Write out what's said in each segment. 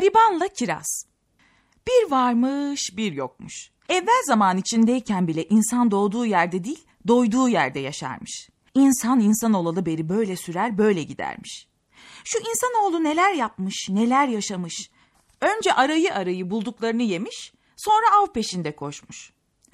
Garibanla kiraz. Bir varmış bir yokmuş. Evvel zaman içindeyken bile insan doğduğu yerde değil, doyduğu yerde yaşarmış. İnsan insan olalı beri böyle sürer, böyle gidermiş. Şu insanoğlu neler yapmış, neler yaşamış. Önce arayı arayı bulduklarını yemiş, sonra av peşinde koşmuş.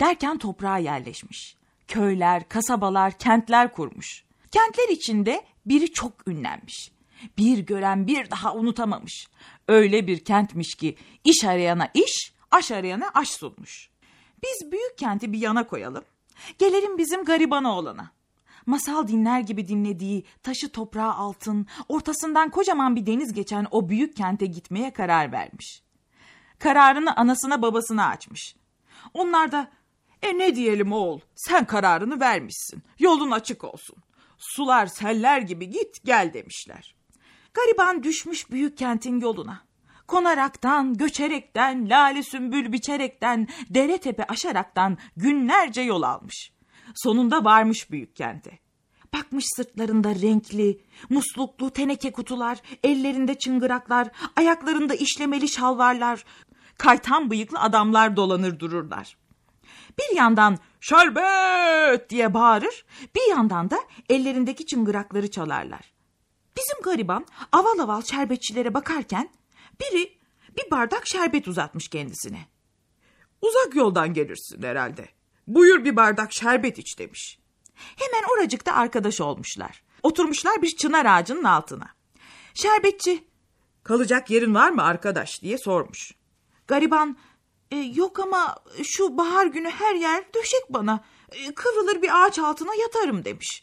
Derken toprağa yerleşmiş. Köyler, kasabalar, kentler kurmuş. Kentler içinde biri çok ünlenmiş. Bir gören bir daha unutamamış. Öyle bir kentmiş ki iş arayana iş, aş arayana aş sunmuş. Biz büyük kenti bir yana koyalım. Gelelim bizim gariban oğlana. Masal dinler gibi dinlediği, taşı toprağı altın, ortasından kocaman bir deniz geçen o büyük kente gitmeye karar vermiş. Kararını anasına babasına açmış. Onlar da e ne diyelim oğul sen kararını vermişsin yolun açık olsun. Sular seller gibi git gel demişler. Gariban düşmüş büyük kentin yoluna. Konaraktan, göçerekten, lale sümbül biçerekten, dere tepe aşaraktan günlerce yol almış. Sonunda varmış büyük kente. Bakmış sırtlarında renkli, musluklu teneke kutular, ellerinde çıngıraklar, ayaklarında işlemeli şalvarlar, kaytan bıyıklı adamlar dolanır dururlar. Bir yandan şerbet diye bağırır, bir yandan da ellerindeki çıngırakları çalarlar. Bizim gariban aval aval şerbetçilere bakarken biri bir bardak şerbet uzatmış kendisine. Uzak yoldan gelirsin herhalde. Buyur bir bardak şerbet iç demiş. Hemen oracıkta arkadaş olmuşlar. Oturmuşlar bir çınar ağacının altına. Şerbetçi, kalacak yerin var mı arkadaş diye sormuş. Gariban, "E, yok ama şu bahar günü her yer döşek bana. E, kıvrılır bir ağaç altına yatarım demiş.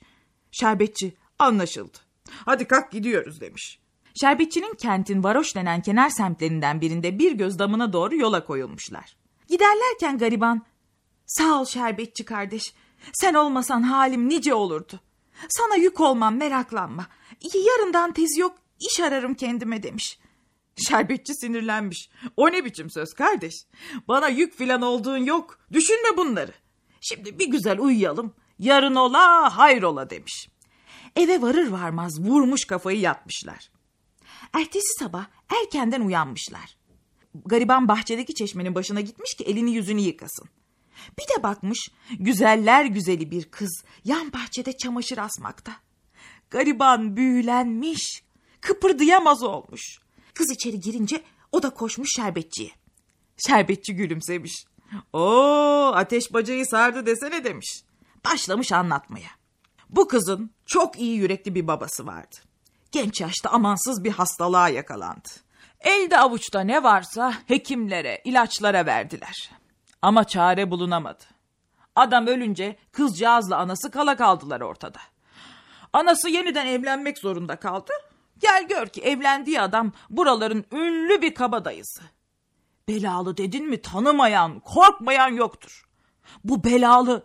Şerbetçi, anlaşıldı. Hadi kalk gidiyoruz demiş. Şerbetçinin kentin varoş denen kenar semtlerinden birinde bir göz damına doğru yola koyulmuşlar. Giderlerken gariban, sağ ol şerbetçi kardeş, sen olmasan halim nice olurdu. Sana yük olmam meraklanma. Yarından tez yok iş ararım kendime demiş. Şerbetçi sinirlenmiş. O ne biçim söz kardeş? Bana yük filan olduğun yok. Düşünme bunları. Şimdi bir güzel uyuyalım. Yarın ola hayrola demiş. Eve varır varmaz vurmuş kafayı yatmışlar. Ertesi sabah erkenden uyanmışlar. Gariban bahçedeki çeşmenin başına gitmiş ki elini yüzünü yıkasın. Bir de bakmış güzeller güzeli bir kız yan bahçede çamaşır asmakta. Gariban büyülenmiş, kıpırdayamaz olmuş. Kız içeri girince o da koşmuş şerbetçiye. Şerbetçi gülümsemiş. Oo ateş bacayı sardı desene demiş. Başlamış anlatmaya. Bu kızın çok iyi yürekli bir babası vardı. Genç yaşta amansız bir hastalığa yakalandı. Elde avuçta ne varsa hekimlere, ilaçlara verdiler. Ama çare bulunamadı. Adam ölünce kızcağızla anası kala kaldılar ortada. Anası yeniden evlenmek zorunda kaldı. Gel gör ki evlendiği adam buraların ünlü bir kabadayısı. Belalı dedin mi tanımayan, korkmayan yoktur. Bu belalı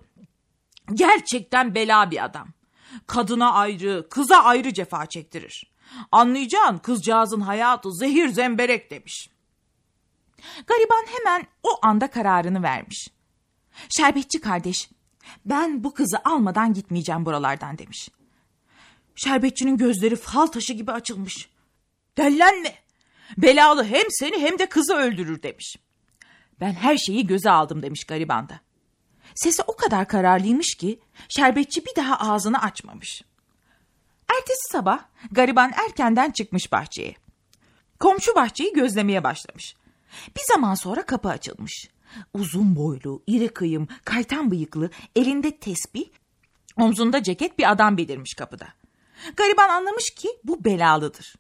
gerçekten bela bir adam. Kadına ayrı, kıza ayrı cefa çektirir. Anlayacağın kızcağızın hayatı zehir zemberek demiş. Gariban hemen o anda kararını vermiş. Şerbetçi kardeş, ben bu kızı almadan gitmeyeceğim buralardan demiş. Şerbetçinin gözleri fal taşı gibi açılmış. Dellenme. Belalı hem seni hem de kızı öldürür demiş. Ben her şeyi göze aldım demiş gariban da. Sesi o kadar kararlıymış ki şerbetçi bir daha ağzını açmamış. Ertesi sabah gariban erkenden çıkmış bahçeye. Komşu bahçeyi gözlemeye başlamış. Bir zaman sonra kapı açılmış. Uzun boylu, iri kıyım, kaytan bıyıklı, elinde tesbih, omzunda ceket bir adam belirmiş kapıda. Gariban anlamış ki bu belalıdır.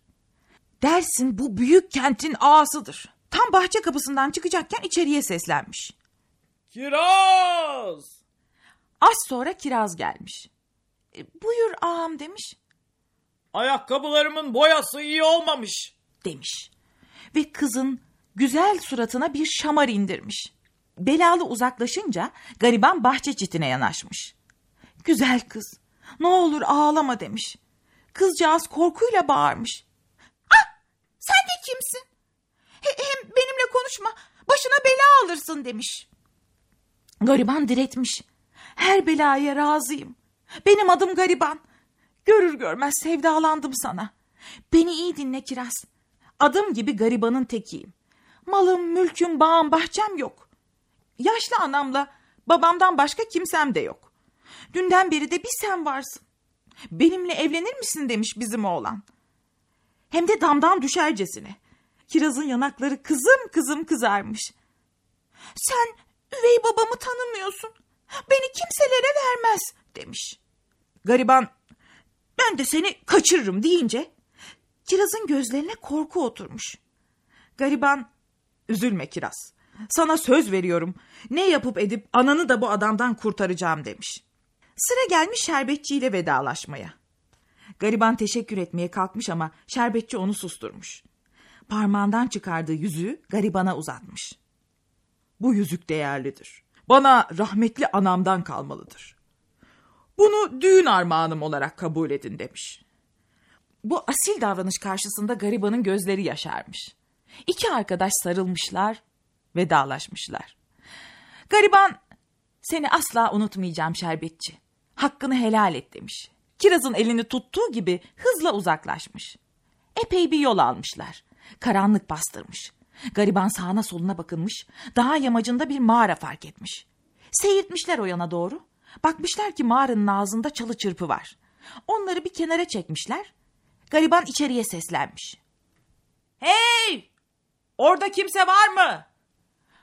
Dersin bu büyük kentin ağasıdır. Tam bahçe kapısından çıkacakken içeriye seslenmiş. Kiraz! Az sonra kiraz gelmiş. "E, buyur ağam demiş. Ayakkabılarımın boyası iyi olmamış. Demiş. ve kızın güzel suratına bir şamar indirmiş. Belalı uzaklaşınca gariban bahçe çitine yanaşmış. Güzel kız, ne olur ağlama demiş. Kızcağız korkuyla bağırmış. Ah, sen de kimsin? hem benimle konuşma, başına bela alırsın demiş. Gariban diretmiş. Her belaya razıyım. Benim adım Gariban. Görür görmez sevdalandım sana. Beni iyi dinle Kiraz. Adım gibi garibanın tekiyim. Malım, mülküm, bağım, bahçem yok. Yaşlı anamla babamdan başka kimsem de yok. Dünden beri de bir sen varsın. Benimle evlenir misin demiş bizim oğlan. Hem de damdan düşercesine. Kiraz'ın yanakları kızım kızım kızarmış. Sen üvey babamı tanımıyorsun. Beni kimselere vermez demiş. Gariban ben de seni kaçırırım deyince Kiraz'ın gözlerine korku oturmuş. Gariban üzülme Kiraz. Sana söz veriyorum. Ne yapıp edip ananı da bu adamdan kurtaracağım demiş. Sıra gelmiş şerbetçiyle vedalaşmaya. Gariban teşekkür etmeye kalkmış ama şerbetçi onu susturmuş. Parmağından çıkardığı yüzüğü garibana uzatmış. Bu yüzük değerlidir. Bana rahmetli anamdan kalmalıdır. Bunu düğün armağanım olarak kabul edin demiş. Bu asil davranış karşısında garibanın gözleri yaşarmış. İki arkadaş sarılmışlar, vedalaşmışlar. Gariban, seni asla unutmayacağım şerbetçi. Hakkını helal et demiş. Kiraz'ın elini tuttuğu gibi hızla uzaklaşmış. Epey bir yol almışlar. Karanlık bastırmış. Gariban sağına soluna bakınmış. Dağ yamacında bir mağara fark etmiş. Seyirtmişler o yana doğru. Bakmışlar ki mağaranın ağzında çalı çırpı var. Onları bir kenara çekmişler. Gariban içeriye seslenmiş. Hey! Orada kimse var mı?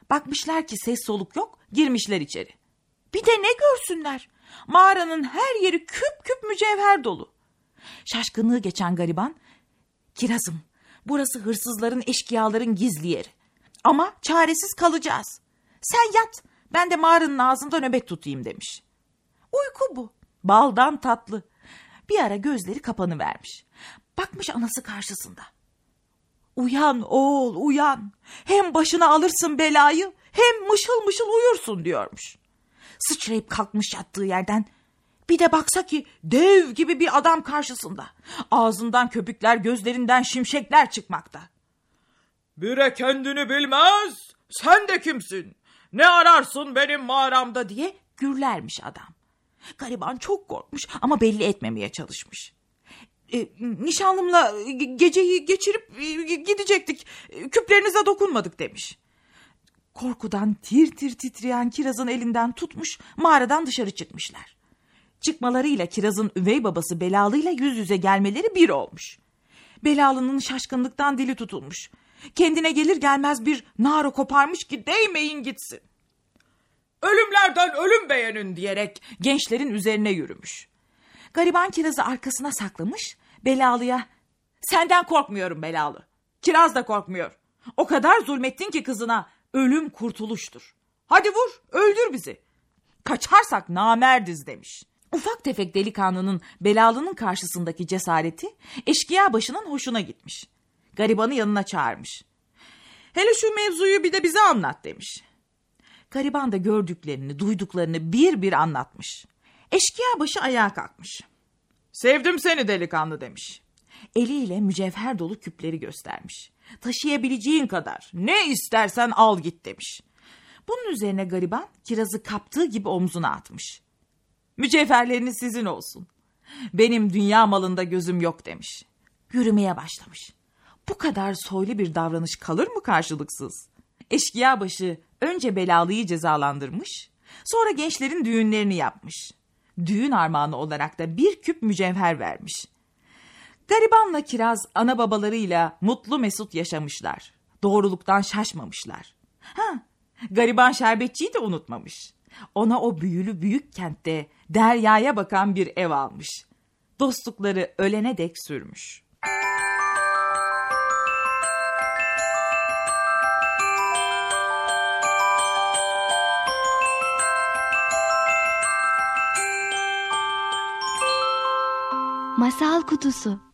Bakmışlar ki ses soluk yok, girmişler içeri. Bir de ne görsünler? Mağaranın her yeri küp küp mücevher dolu. Şaşkınlığı geçen gariban, kirazım burası hırsızların eşkıyaların gizli yeri. Ama çaresiz kalacağız. Sen yat, ben de mağaranın ağzında nöbet tutayım demiş. Uyku bu, baldan tatlı. Bir ara gözleri kapanı vermiş. Bakmış anası karşısında. Uyan oğul uyan. Hem başına alırsın belayı hem mışıl mışıl uyursun diyormuş. Sıçrayıp kalkmış yattığı yerden bir de baksa ki dev gibi bir adam karşısında. Ağzından köpükler gözlerinden şimşekler çıkmakta. Bire kendini bilmez sen de kimsin? Ne ararsın benim mağaramda diye gürlermiş adam. Gariban çok korkmuş ama belli etmemeye çalışmış. E, nişanlımla geceyi geçirip e, gidecektik. Küplerinize dokunmadık demiş. Korkudan tir tir titreyen kirazın elinden tutmuş mağaradan dışarı çıkmışlar. Çıkmalarıyla kirazın üvey babası belalıyla yüz yüze gelmeleri bir olmuş. Belalının şaşkınlıktan dili tutulmuş. Kendine gelir gelmez bir naro koparmış ki değmeyin gitsin. Ölümlerden ölüm beğenin diyerek gençlerin üzerine yürümüş. Gariban kirazı arkasına saklamış, belalıya senden korkmuyorum belalı. Kiraz da korkmuyor. O kadar zulmettin ki kızına ölüm kurtuluştur. Hadi vur, öldür bizi. Kaçarsak namerdiz demiş. Ufak tefek delikanlının belalının karşısındaki cesareti eşkıya başının hoşuna gitmiş. Garibanı yanına çağırmış. Hele şu mevzuyu bir de bize anlat demiş. Gariban da gördüklerini, duyduklarını bir bir anlatmış. Eşkıya başı ayağa kalkmış. Sevdim seni delikanlı demiş. Eliyle mücevher dolu küpleri göstermiş. Taşıyabileceğin kadar ne istersen al git demiş. Bunun üzerine gariban kirazı kaptığı gibi omzuna atmış. Mücevherleriniz sizin olsun. Benim dünya malında gözüm yok demiş. Yürümeye başlamış. Bu kadar soylu bir davranış kalır mı karşılıksız? Eşkıya başı önce belalıyı cezalandırmış, sonra gençlerin düğünlerini yapmış. Düğün armağanı olarak da bir küp mücevher vermiş. Garibanla kiraz ana babalarıyla mutlu mesut yaşamışlar. Doğruluktan şaşmamışlar. Ha, gariban şerbetçiyi de unutmamış. Ona o büyülü büyük kentte deryaya bakan bir ev almış. Dostlukları ölene dek sürmüş. Masal Kutusu